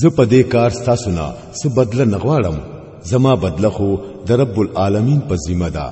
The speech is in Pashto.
زه په دې کار ستاسو نه څه بدله نه غواړم زما بدله خو د رب العالمین په ذمہ ده